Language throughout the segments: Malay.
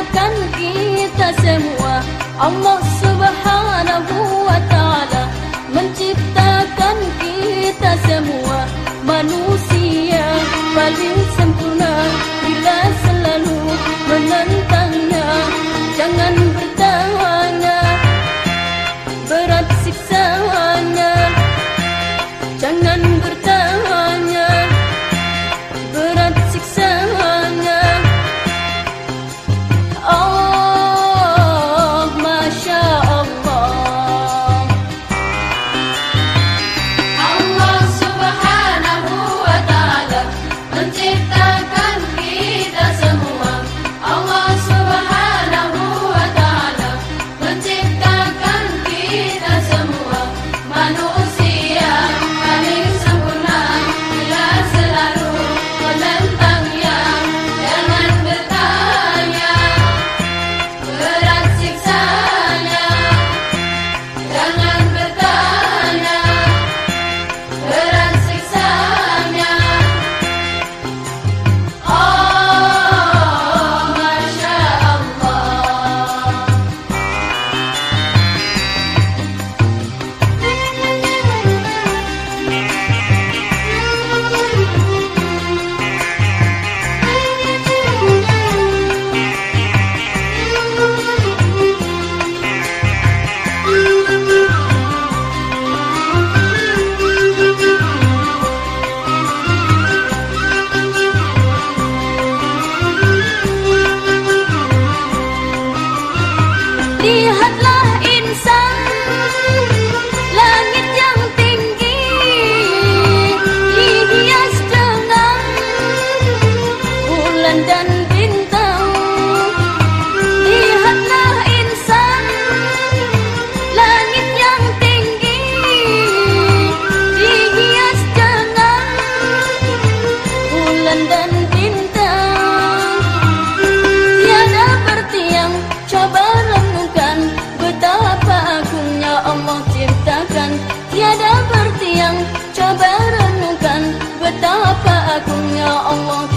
Kemuliakan kita semua Allah subhanahu wa ta'ala Menciptakan kita semua. Manusia paling sempurna. Allah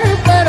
terbaik